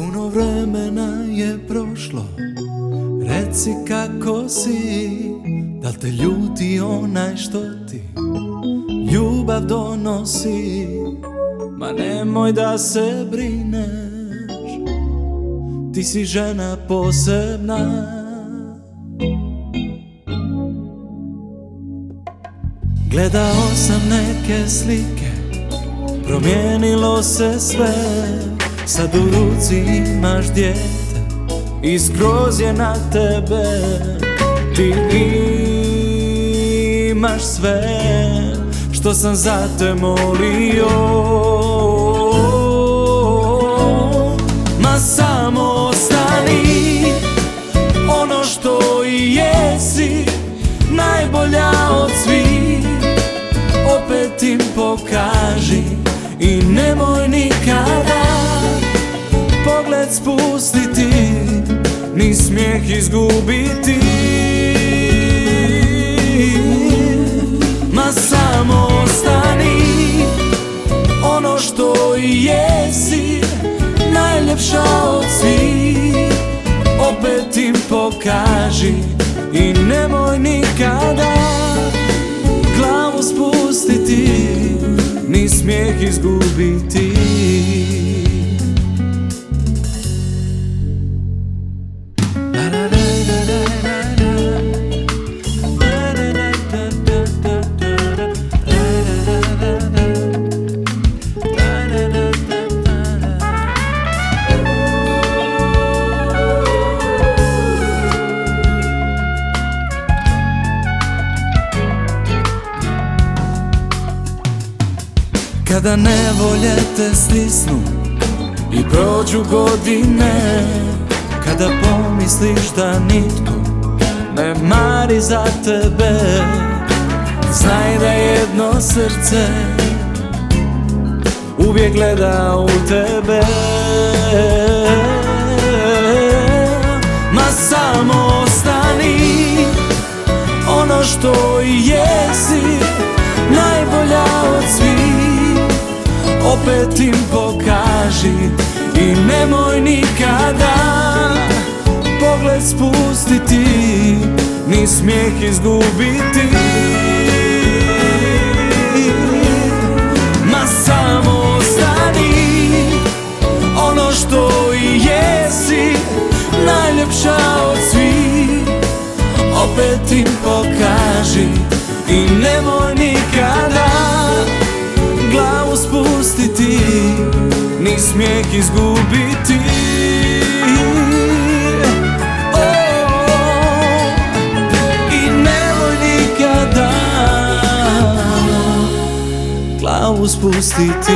vremena je prošlo. Reci kako si Da te ljuti onaj što ti Ljubav donosi? Ma nemoj da se brineš Ti si žena posebna. Gledao sam neke slike Promijenilo se sve Sad u ruci imaš djete I skroz je na tebe. Ti imaš sve Što sam za te molio. Ma samo ostani Ono što i jesi Najbolja od svih. Opet im pokaži I nemoj nikada Pogled spustiti Ni smijeh izgubiti. Ma samo ostani Ono što i jesi Najljepša od svih. Opet im pokaži I nemoj nikada Glavu spustiti Ni smijeh izgubiti Kada nevolje te stisnu i prođu godine Kada pomisliš da nitko ne mari za tebe Znaj da jedno srce uvijek gleda u tebe Opet im pokaži I nemoj nikada Pogled spustiti Ni smijeh izgubiti. Ma samo ostani Ono što i jesi Najljepša od svih Opet im pokaži smijeh izgubiti. I nemoj nikada Glavu spustiti